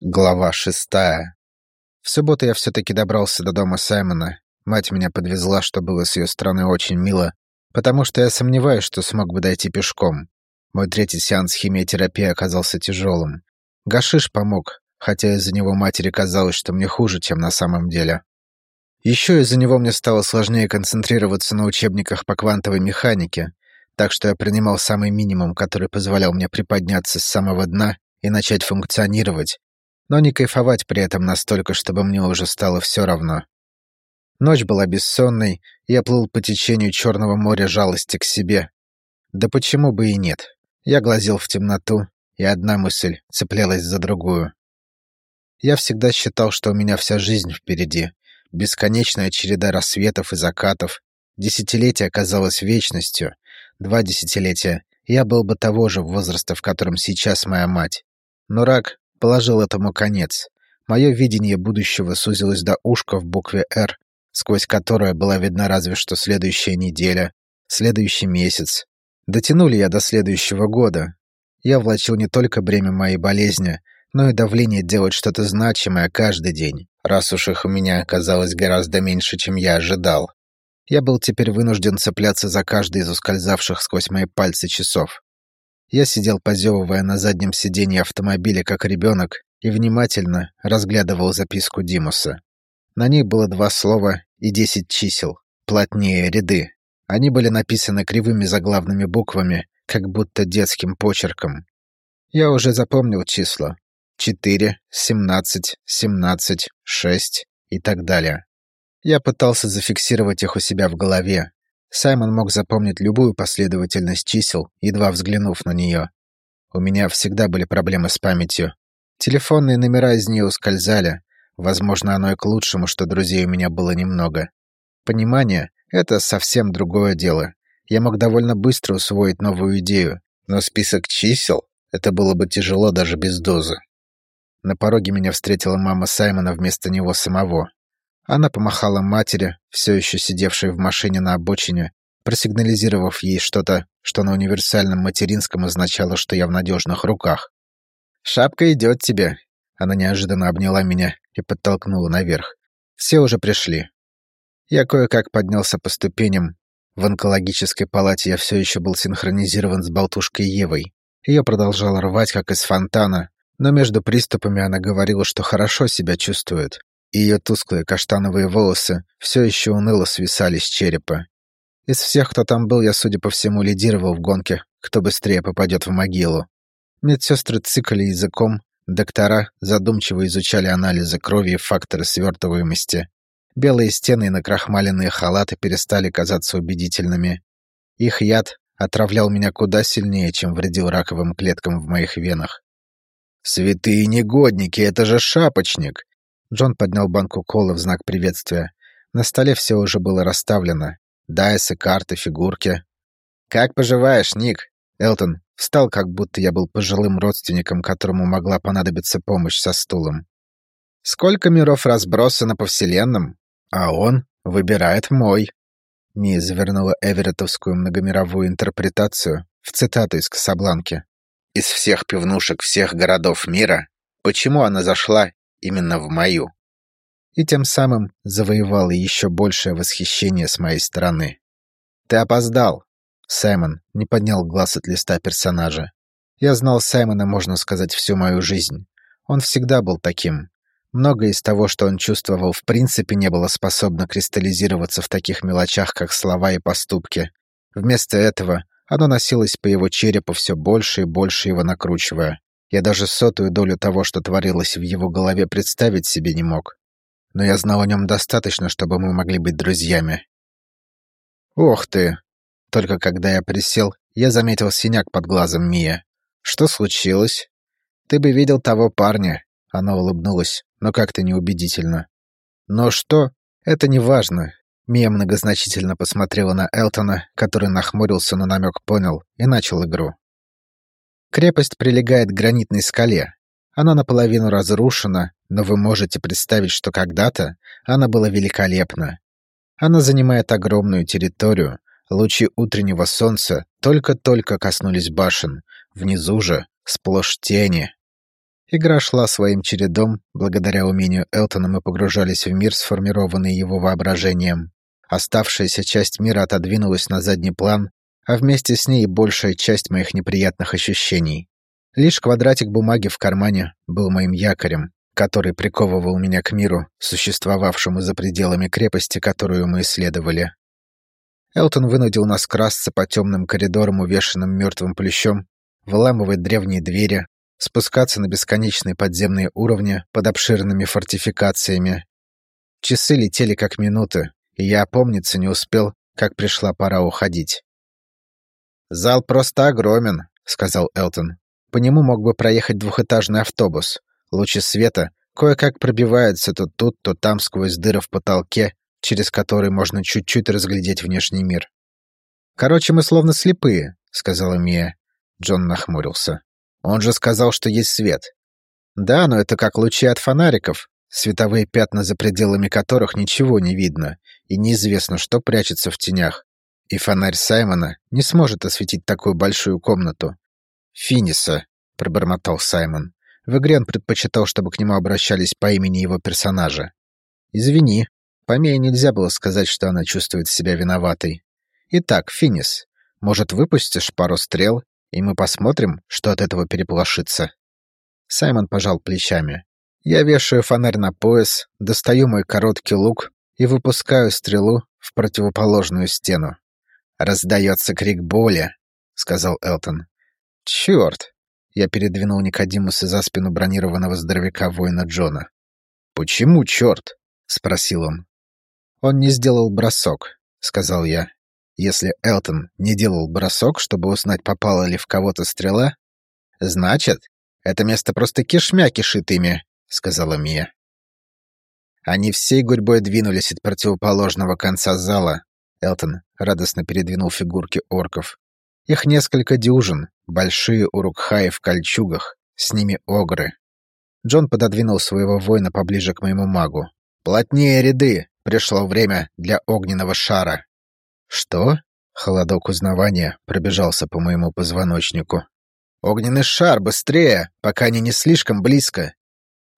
Глава шестая. В субботу я все-таки добрался до дома Саймона. Мать меня подвезла, что было с ее стороны очень мило, потому что я сомневаюсь, что смог бы дойти пешком. Мой третий сеанс химиотерапии оказался тяжелым. Гашиш помог, хотя из-за него матери казалось, что мне хуже, чем на самом деле. Еще из-за него мне стало сложнее концентрироваться на учебниках по квантовой механике, так что я принимал самый минимум, который позволял мне приподняться с самого дна и начать функционировать, но не кайфовать при этом настолько, чтобы мне уже стало все равно. Ночь была бессонной, я плыл по течению Черного моря жалости к себе. Да почему бы и нет? Я глазел в темноту, и одна мысль цеплялась за другую. Я всегда считал, что у меня вся жизнь впереди. Бесконечная череда рассветов и закатов. Десятилетие казалось вечностью. Два десятилетия. Я был бы того же возраста, в котором сейчас моя мать. Но рак положил этому конец. Мое видение будущего сузилось до ушка в букве «Р», сквозь которое была видна разве что следующая неделя, следующий месяц. Дотянули я до следующего года. Я влачил не только бремя моей болезни, но и давление делать что-то значимое каждый день, раз уж их у меня оказалось гораздо меньше, чем я ожидал. Я был теперь вынужден цепляться за каждый из ускользавших сквозь мои пальцы часов. Я сидел, позевывая на заднем сиденье автомобиля, как ребенок, и внимательно разглядывал записку Димуса. На ней было два слова и десять чисел, плотнее ряды. Они были написаны кривыми заглавными буквами, как будто детским почерком. Я уже запомнил числа. Четыре, семнадцать, семнадцать, шесть и так далее. Я пытался зафиксировать их у себя в голове, Саймон мог запомнить любую последовательность чисел, едва взглянув на нее. У меня всегда были проблемы с памятью. Телефонные номера из нее ускользали. Возможно, оно и к лучшему, что друзей у меня было немного. Понимание — это совсем другое дело. Я мог довольно быстро усвоить новую идею, но список чисел — это было бы тяжело даже без дозы. На пороге меня встретила мама Саймона вместо него самого. Она помахала матери, все еще сидевшей в машине на обочине, просигнализировав ей что-то, что на универсальном материнском означало, что я в надежных руках. «Шапка идет тебе!» Она неожиданно обняла меня и подтолкнула наверх. «Все уже пришли». Я кое-как поднялся по ступеням. В онкологической палате я все еще был синхронизирован с болтушкой Евой. Ее продолжало рвать, как из фонтана, но между приступами она говорила, что хорошо себя чувствует. Ее тусклые каштановые волосы все еще уныло свисали с черепа. Из всех, кто там был, я, судя по всему, лидировал в гонке, кто быстрее попадет в могилу. Медсестры цикали языком, доктора задумчиво изучали анализы крови и факторы свертываемости. Белые стены и накрахмаленные халаты перестали казаться убедительными. Их яд отравлял меня куда сильнее, чем вредил раковым клеткам в моих венах. «Святые негодники, это же шапочник!» Джон поднял банку колы в знак приветствия. На столе все уже было расставлено. Дайсы, карты, фигурки. «Как поживаешь, Ник?» Элтон встал, как будто я был пожилым родственником, которому могла понадобиться помощь со стулом. «Сколько миров разбросано по вселенным, а он выбирает мой». Ми завернула эверетовскую многомировую интерпретацию в цитату из Касабланки. «Из всех пивнушек всех городов мира, почему она зашла именно в мою. И тем самым завоевала еще большее восхищение с моей стороны. «Ты опоздал!» Саймон не поднял глаз от листа персонажа. Я знал Саймона, можно сказать, всю мою жизнь. Он всегда был таким. Многое из того, что он чувствовал, в принципе не было способно кристаллизироваться в таких мелочах, как слова и поступки. Вместо этого оно носилось по его черепу все больше и больше его накручивая. Я даже сотую долю того, что творилось в его голове, представить себе не мог. Но я знал о нем достаточно, чтобы мы могли быть друзьями. «Ох ты!» Только когда я присел, я заметил синяк под глазом Мия. «Что случилось?» «Ты бы видел того парня!» Она улыбнулась, но как-то неубедительно. «Но что? Это не важно. Мия многозначительно посмотрела на Элтона, который нахмурился, но намек понял, и начал игру. Крепость прилегает к гранитной скале. Она наполовину разрушена, но вы можете представить, что когда-то она была великолепна. Она занимает огромную территорию, лучи утреннего солнца только-только коснулись башен, внизу же сплошь тени. Игра шла своим чередом, благодаря умению Элтона мы погружались в мир, сформированный его воображением. Оставшаяся часть мира отодвинулась на задний план, а вместе с ней большая часть моих неприятных ощущений. Лишь квадратик бумаги в кармане был моим якорем, который приковывал меня к миру, существовавшему за пределами крепости, которую мы исследовали. Элтон вынудил нас красться по темным коридорам, увешанным мертвым плющом, выламывать древние двери, спускаться на бесконечные подземные уровни под обширными фортификациями. Часы летели как минуты, и я опомниться не успел, как пришла пора уходить. «Зал просто огромен», — сказал Элтон. «По нему мог бы проехать двухэтажный автобус. Лучи света кое-как пробиваются то тут, то там сквозь дыры в потолке, через которые можно чуть-чуть разглядеть внешний мир. «Короче, мы словно слепые», — сказала Мия. Джон нахмурился. «Он же сказал, что есть свет». «Да, но это как лучи от фонариков, световые пятна за пределами которых ничего не видно, и неизвестно, что прячется в тенях и фонарь Саймона не сможет осветить такую большую комнату. «Финиса», — пробормотал Саймон. В игре он предпочитал, чтобы к нему обращались по имени его персонажа. «Извини, по Мее нельзя было сказать, что она чувствует себя виноватой. Итак, Финис, может, выпустишь пару стрел, и мы посмотрим, что от этого переполошится?» Саймон пожал плечами. «Я вешаю фонарь на пояс, достаю мой короткий лук и выпускаю стрелу в противоположную стену. «Раздается крик боли», — сказал Элтон. «Черт!» — я передвинул Никодимуса за спину бронированного здоровяка воина Джона. «Почему черт?» — спросил он. «Он не сделал бросок», — сказал я. «Если Элтон не делал бросок, чтобы узнать, попала ли в кого-то стрела, значит, это место просто кишмя кишит ими», — сказала Мия. Они всей гурьбой двинулись от противоположного конца зала, Элтон радостно передвинул фигурки орков. Их несколько дюжин, большие урукхаи в кольчугах, с ними огры. Джон пододвинул своего воина поближе к моему магу. «Плотнее ряды! Пришло время для огненного шара!» «Что?» — холодок узнавания пробежался по моему позвоночнику. «Огненный шар! Быстрее! Пока они не слишком близко!»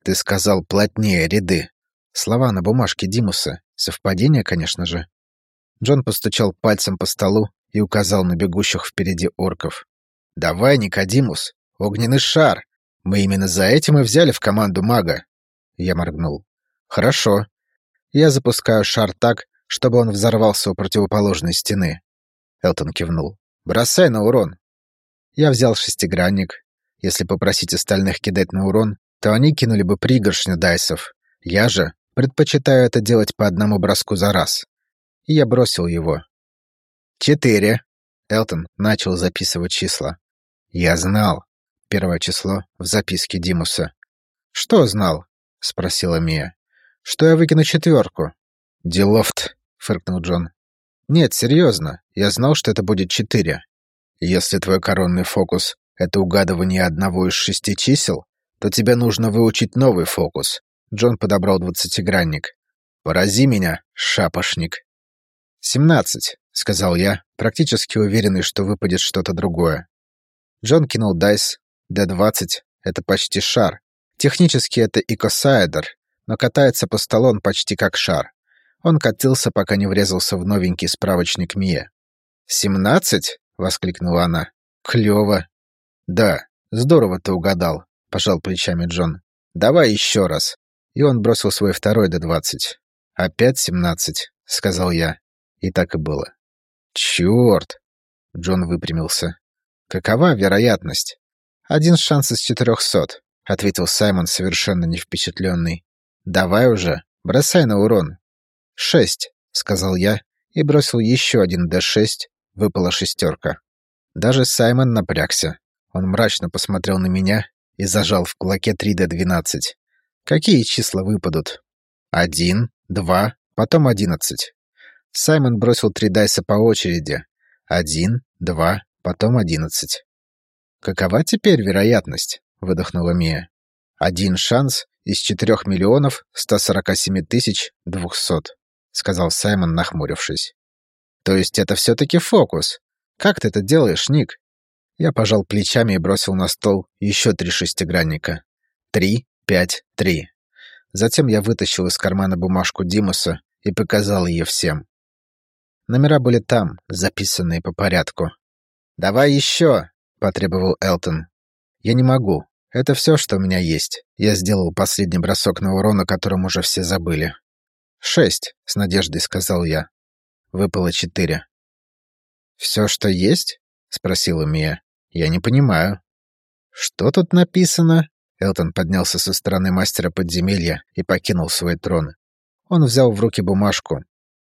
«Ты сказал плотнее ряды!» Слова на бумажке Димуса. Совпадение, конечно же. Джон постучал пальцем по столу и указал на бегущих впереди орков. «Давай, Никодимус, огненный шар! Мы именно за этим и взяли в команду мага!» Я моргнул. «Хорошо. Я запускаю шар так, чтобы он взорвался у противоположной стены». Элтон кивнул. «Бросай на урон». Я взял шестигранник. Если попросить остальных кидать на урон, то они кинули бы пригоршню дайсов. Я же предпочитаю это делать по одному броску за раз и я бросил его. «Четыре». Элтон начал записывать числа. «Я знал». Первое число в записке Димуса. «Что знал?» — спросила Мия. «Что я выкину четверку?» «Делофт», — фыркнул Джон. «Нет, серьезно. Я знал, что это будет четыре. Если твой коронный фокус — это угадывание одного из шести чисел, то тебе нужно выучить новый фокус». Джон подобрал двадцатигранник. «Порази меня, шапошник». «Семнадцать», — сказал я, практически уверенный, что выпадет что-то другое. Джон кинул дайс. Д-20 — это почти шар. Технически это икосаэдр, но катается по столу он почти как шар. Он катился, пока не врезался в новенький справочник Мия. «Семнадцать?» — воскликнула она. «Клёво». «Да, здорово ты угадал», — пожал плечами Джон. «Давай еще раз». И он бросил свой второй Д-20. «Опять семнадцать», — сказал я. И так и было. «Чёрт!» — Джон выпрямился. «Какова вероятность?» «Один шанс из четырехсот», — ответил Саймон, совершенно не впечатленный. «Давай уже, бросай на урон». «Шесть», — сказал я, и бросил еще один Д6, выпала шестерка. Даже Саймон напрягся. Он мрачно посмотрел на меня и зажал в кулаке 3D12. Какие числа выпадут? Один, два, потом одиннадцать. Саймон бросил три дайса по очереди. Один, два, потом одиннадцать. «Какова теперь вероятность?» — выдохнула Мия. «Один шанс из четырех миллионов ста сорока семи тысяч двухсот», — сказал Саймон, нахмурившись. «То есть это все-таки фокус? Как ты это делаешь, Ник?» Я пожал плечами и бросил на стол еще три шестигранника. Три, пять, три. Затем я вытащил из кармана бумажку Димуса и показал ее всем. Номера были там, записанные по порядку. «Давай еще!» — потребовал Элтон. «Я не могу. Это все, что у меня есть. Я сделал последний бросок на урон, о котором уже все забыли. «Шесть», — с надеждой сказал я. Выпало четыре. «Все, что есть?» — спросила Мия. «Я не понимаю». «Что тут написано?» Элтон поднялся со стороны мастера подземелья и покинул свой трон. Он взял в руки бумажку.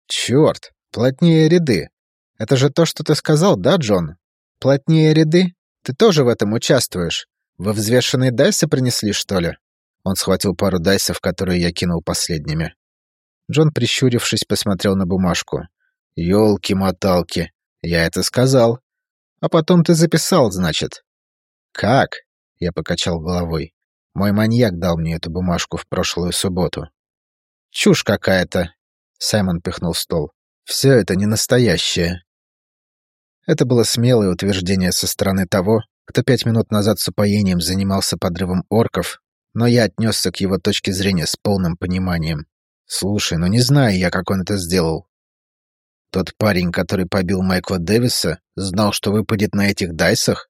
«Черт, плотнее ряды. Это же то, что ты сказал, да, Джон? Плотнее ряды? Ты тоже в этом участвуешь? Вы взвешенные дайсы принесли, что ли?» Он схватил пару дайсов, которые я кинул последними. Джон, прищурившись, посмотрел на бумажку. «Ёлки-моталки, я это сказал. А потом ты записал, значит». «Как?» — я покачал головой. «Мой маньяк дал мне эту бумажку в прошлую субботу». «Чушь какая-то!» — Саймон пихнул стол. «Все это не настоящее». Это было смелое утверждение со стороны того, кто пять минут назад с упоением занимался подрывом орков, но я отнесся к его точке зрения с полным пониманием. Слушай, ну не знаю я, как он это сделал. Тот парень, который побил Майкла Дэвиса, знал, что выпадет на этих дайсах?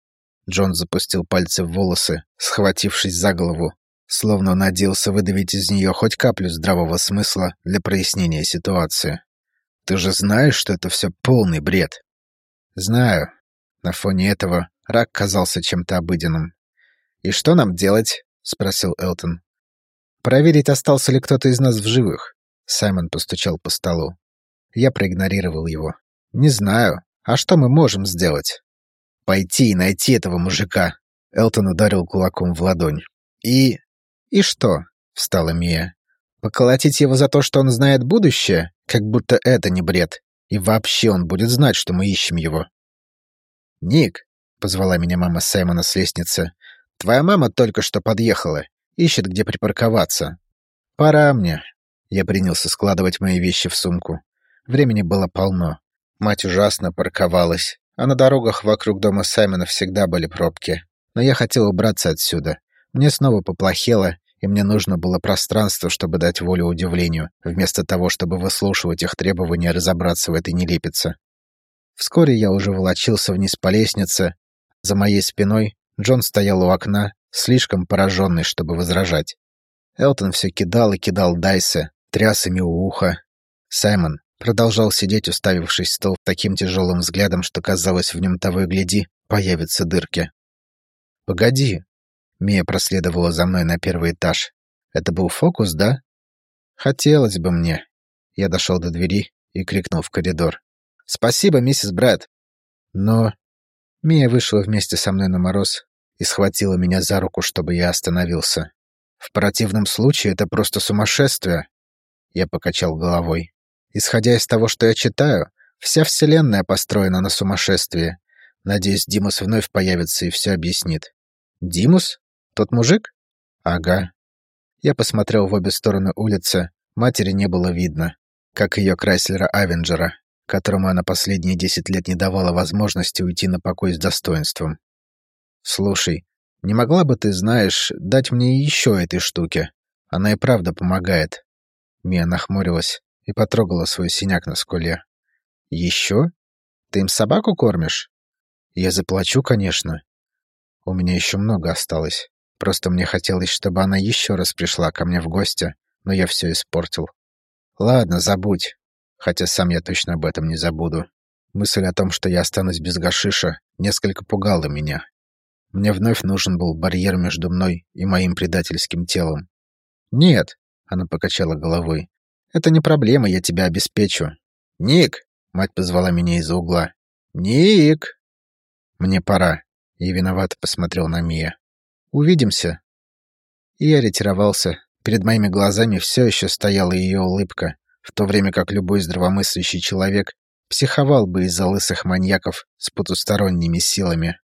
Джон запустил пальцы в волосы, схватившись за голову, словно надеялся выдавить из нее хоть каплю здравого смысла для прояснения ситуации. Ты же знаешь, что это все полный бред. Знаю. На фоне этого рак казался чем-то обыденным. И что нам делать? спросил Элтон. Проверить, остался ли кто-то из нас в живых. Саймон постучал по столу. Я проигнорировал его. Не знаю. А что мы можем сделать? Пойти и найти этого мужика. Элтон ударил кулаком в ладонь. И... И что? Встала Мия. Поколотить его за то, что он знает будущее? Как будто это не бред. И вообще он будет знать, что мы ищем его. «Ник», — позвала меня мама Саймона с лестницы, — «твоя мама только что подъехала. Ищет, где припарковаться. Пора мне. Я принялся складывать мои вещи в сумку. Времени было полно. Мать ужасно парковалась, а на дорогах вокруг дома Саймона всегда были пробки. Но я хотел убраться отсюда. Мне снова поплохело, и мне нужно было пространство, чтобы дать волю удивлению, вместо того, чтобы выслушивать их требования разобраться в этой нелепице. Вскоре я уже волочился вниз по лестнице. За моей спиной Джон стоял у окна, слишком пораженный, чтобы возражать. Элтон все кидал и кидал дайсы, тряс ими у уха. Саймон продолжал сидеть, уставившись в стол таким тяжелым взглядом, что казалось, в нем того и гляди, появятся дырки. «Погоди!» Мия проследовала за мной на первый этаж. «Это был фокус, да?» «Хотелось бы мне». Я дошел до двери и крикнул в коридор. «Спасибо, миссис Брэд!» Но... Мия вышла вместе со мной на мороз и схватила меня за руку, чтобы я остановился. В противном случае это просто сумасшествие. Я покачал головой. Исходя из того, что я читаю, вся Вселенная построена на сумасшествии. Надеюсь, Димус вновь появится и все объяснит. Димус? Тот мужик? Ага. Я посмотрел в обе стороны улицы. Матери не было видно, как ее Крайслера Авенджера, которому она последние десять лет не давала возможности уйти на покой с достоинством. «Слушай, не могла бы ты, знаешь, дать мне еще этой штуки? Она и правда помогает». Мия нахмурилась и потрогала свой синяк на скуле. «Еще? Ты им собаку кормишь?» «Я заплачу, конечно. У меня еще много осталось. Просто мне хотелось, чтобы она еще раз пришла ко мне в гости, но я все испортил. Ладно, забудь. Хотя сам я точно об этом не забуду. Мысль о том, что я останусь без гашиша, несколько пугала меня. Мне вновь нужен был барьер между мной и моим предательским телом. «Нет», — она покачала головой, — «это не проблема, я тебя обеспечу». «Ник!» — мать позвала меня из-за угла. «Ник!» «Мне пора», — и виновато посмотрел на Мия. «Увидимся». Я ретировался. Перед моими глазами все еще стояла ее улыбка, в то время как любой здравомыслящий человек психовал бы из-за лысых маньяков с потусторонними силами.